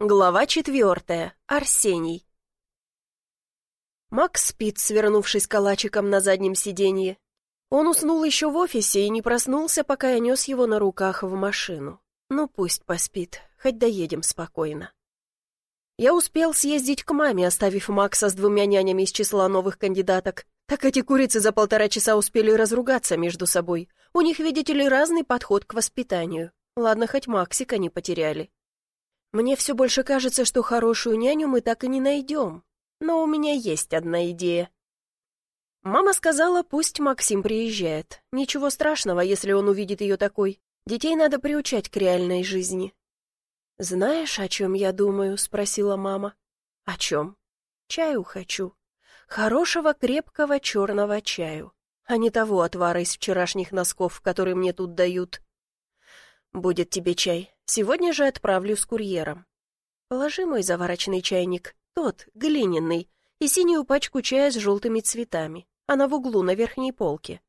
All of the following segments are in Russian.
Глава четвертая. Арсений. Макс спит, свернувшись калачиком на заднем сиденье. Он уснул еще в офисе и не проснулся, пока я нес его на руках в машину. Ну, пусть поспит, хоть доедем спокойно. Я успел съездить к маме, оставив Макса с двумя нянями из числа новых кандидаток. Так эти курицы за полтора часа успели разругаться между собой. У них, видите ли, разный подход к воспитанию. Ладно, хоть Максика не потеряли. Мне все больше кажется, что хорошую няню мы так и не найдем. Но у меня есть одна идея. Мама сказала, пусть Максим приезжает. Ничего страшного, если он увидит ее такой. Детей надо приучать к реальной жизни. «Знаешь, о чем я думаю?» — спросила мама. «О чем?» «Чаю хочу. Хорошего крепкого черного чаю, а не того отвара из вчерашних носков, который мне тут дают». «Будет тебе чай. Сегодня же отправлю с курьером. Положи мой заварочный чайник, тот, глиняный, и синюю пачку чая с желтыми цветами. Она в углу на верхней полке.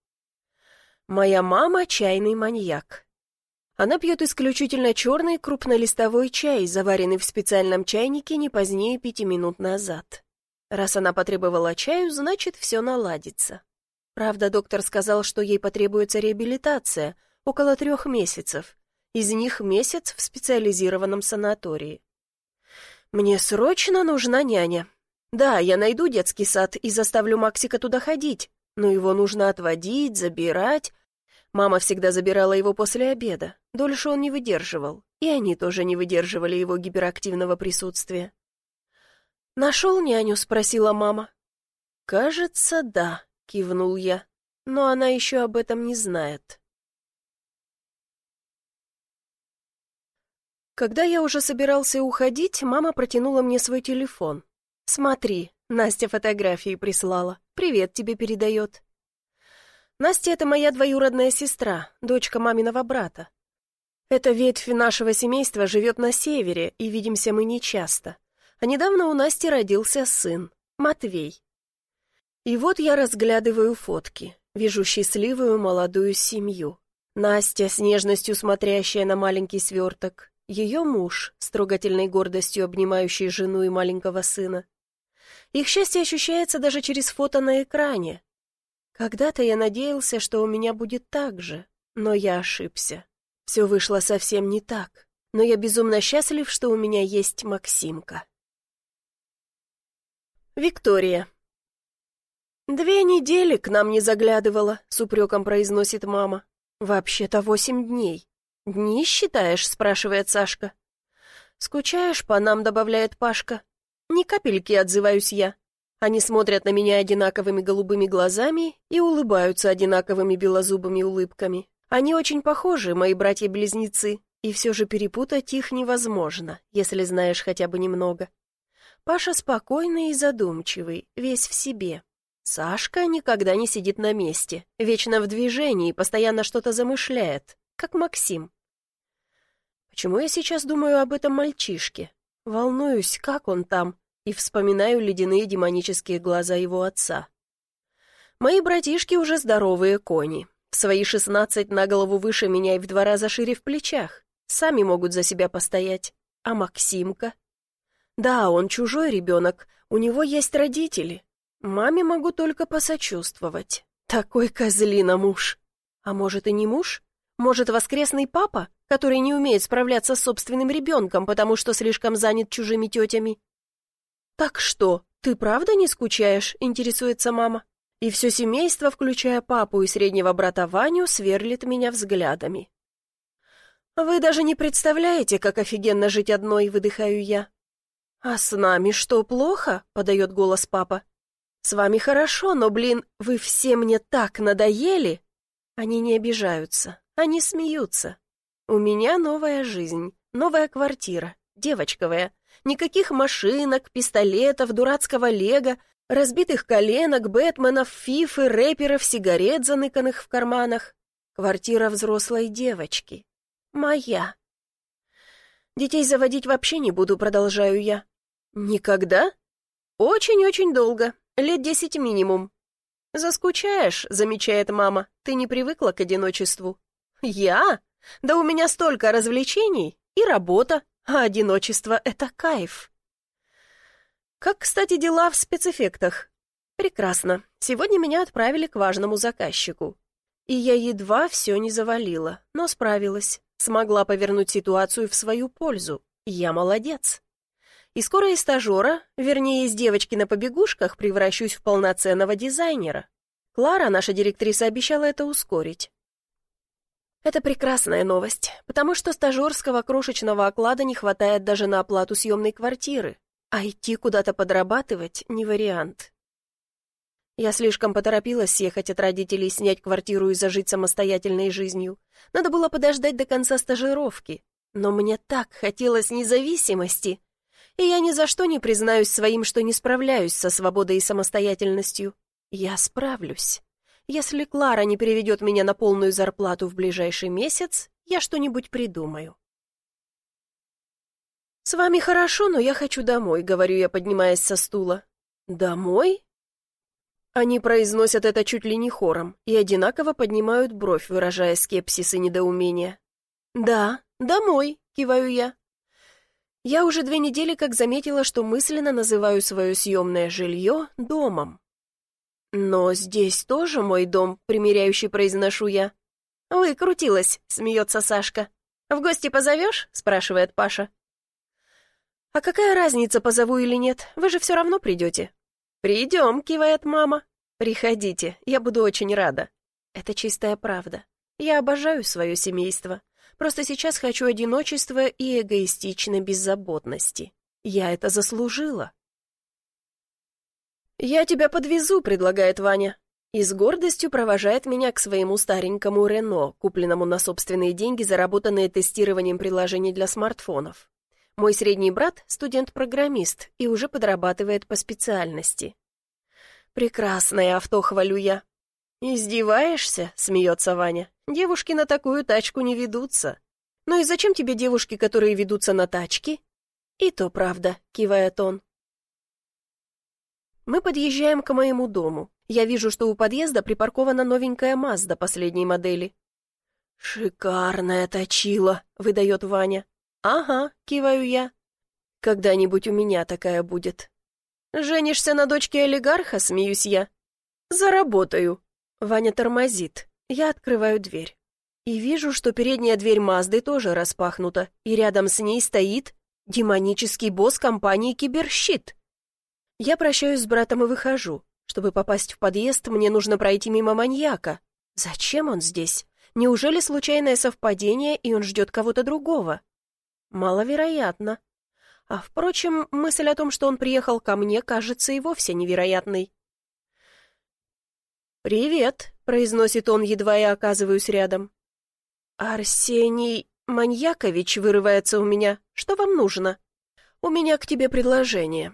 Моя мама — чайный маньяк. Она пьет исключительно черный крупнолистовой чай, заваренный в специальном чайнике не позднее пяти минут назад. Раз она потребовала чаю, значит, все наладится. Правда, доктор сказал, что ей потребуется реабилитация, около трех месяцев, из них месяц в специализированном санатории. Мне срочно нужна няня. Да, я найду детский сад и заставлю Максика туда ходить, но его нужно отводить, забирать. Мама всегда забирала его после обеда. Дольше он не выдерживал, и они тоже не выдерживали его гиперактивного присутствия. «Нашел няню?» — спросила мама. «Кажется, да», — кивнул я, но она еще об этом не знает. Когда я уже собирался уходить, мама протянула мне свой телефон. «Смотри, Настя фотографии прислала. Привет тебе передает». Настя — это моя двоюродная сестра, дочка маминого брата. Эта ветвь нашего семейства живет на севере, и видимся мы нечасто. А недавно у Насти родился сын, Матвей. И вот я разглядываю фотки, вижу счастливую молодую семью. Настя с нежностью смотрящая на маленький сверток, ее муж, с трогательной гордостью обнимающий жену и маленького сына. Их счастье ощущается даже через фото на экране. Когда-то я надеялся, что у меня будет так же, но я ошибся. Все вышло совсем не так, но я безумно счастлив, что у меня есть Максимка. Виктория. «Две недели к нам не заглядывала», — с упреком произносит мама. «Вообще-то восемь дней. «Дни считаешь?» — спрашивает Сашка. «Скучаешь по нам?» — добавляет Пашка. «Ни капельки», — отзываюсь я. Они смотрят на меня одинаковыми голубыми глазами и улыбаются одинаковыми белозубыми улыбками. Они очень похожи, мои братья-близнецы, и все же перепутать их невозможно, если знаешь хотя бы немного. Паша спокойный и задумчивый, весь в себе. Сашка никогда не сидит на месте, вечно в движении, постоянно что-то замышляет, как Максим. Почему я сейчас думаю об этом мальчишке? Волнуюсь, как он там, и вспоминаю ледяные демонические глаза его отца. Мои братишки уже здоровые кони. В свои шестнадцать на голову выше меня и в два раза шире в плечах. Сами могут за себя постоять. А Максимка? Да, он чужой ребенок, у него есть родители. Маме могу только посочувствовать. Такой козлина муж. А может и не муж? Может, воскресный папа, который не умеет справляться с собственным ребенком, потому что слишком занят чужими тетями? «Так что, ты правда не скучаешь?» — интересуется мама. И все семейство, включая папу и среднего брата Ваню, сверлит меня взглядами. «Вы даже не представляете, как офигенно жить одной», — выдыхаю я. «А с нами что, плохо?» — подает голос папа. «С вами хорошо, но, блин, вы все мне так надоели!» Они не обижаются, они смеются. У меня новая жизнь, новая квартира, девочковая. Никаких машинок, пистолетов, дурацкого лего, разбитых коленок, бэтменов, фифы, рэперов, сигарет, заныканных в карманах. Квартира взрослой девочки. Моя. Детей заводить вообще не буду, продолжаю я. Никогда? Очень-очень долго, лет десять минимум. «Заскучаешь», — замечает мама, — «ты не привыкла к одиночеству». «Я? Да у меня столько развлечений и работа. а одиночество — это кайф. Как, кстати, дела в спецэффектах? Прекрасно. Сегодня меня отправили к важному заказчику. И я едва все не завалила, но справилась. Смогла повернуть ситуацию в свою пользу. Я молодец. И скоро из стажера, вернее, из девочки на побегушках, превращусь в полноценного дизайнера. Клара, наша директриса, обещала это ускорить. Это прекрасная новость, потому что стажерского крошечного оклада не хватает даже на оплату съемной квартиры, а идти куда-то подрабатывать не вариант. Я слишком поторопилась съехать от родителей, снять квартиру и зажить самостоятельной жизнью. Надо было подождать до конца стажировки. Но мне так хотелось независимости. И я ни за что не признаюсь своим, что не справляюсь со свободой и самостоятельностью. Я справлюсь. Если Клара не переведет меня на полную зарплату в ближайший месяц, я что-нибудь придумаю. «С вами хорошо, но я хочу домой», — говорю я, поднимаясь со стула. «Домой?» Они произносят это чуть ли не хором и одинаково поднимают бровь, выражая скепсис и недоумение. «Да, домой», — киваю я. Я уже две недели как заметила, что мысленно называю свое съемное жилье домом. «Но здесь тоже мой дом», — примиряющий произношу я. «Выкрутилась», — смеется Сашка. «В гости позовешь?» — спрашивает Паша. «А какая разница, позову или нет? Вы же все равно придете». «Придем», — кивает мама. «Приходите, я буду очень рада». Это чистая правда. Я обожаю свое семейство. Просто сейчас хочу одиночества и эгоистичной беззаботности. Я это заслужила. «Я тебя подвезу», — предлагает Ваня. И с гордостью провожает меня к своему старенькому Рено, купленному на собственные деньги, заработанные тестированием приложений для смартфонов. Мой средний брат — студент-программист и уже подрабатывает по специальности. «Прекрасное авто, хвалю я». «Издеваешься?» — смеется Ваня. «Девушки на такую тачку не ведутся». «Ну и зачем тебе девушки, которые ведутся на тачки?» «И то правда», — кивает он. Мы подъезжаем к моему дому. Я вижу, что у подъезда припаркована новенькая Мазда последней модели. «Шикарная точила», — выдает Ваня. «Ага», — киваю я. «Когда-нибудь у меня такая будет». «Женишься на дочке олигарха?» — смеюсь я. «Заработаю». Ваня тормозит. Я открываю дверь. И вижу, что передняя дверь Мазды тоже распахнута, и рядом с ней стоит демонический босс компании «Киберщит». Я прощаюсь с братом и выхожу. Чтобы попасть в подъезд, мне нужно пройти мимо маньяка. Зачем он здесь? Неужели случайное совпадение, и он ждет кого-то другого? Маловероятно. А впрочем, мысль о том, что он приехал ко мне, кажется и вовсе невероятной. «Привет», — произносит он, едва я оказываюсь рядом. «Арсений Маньякович вырывается у меня. Что вам нужно?» «У меня к тебе предложение.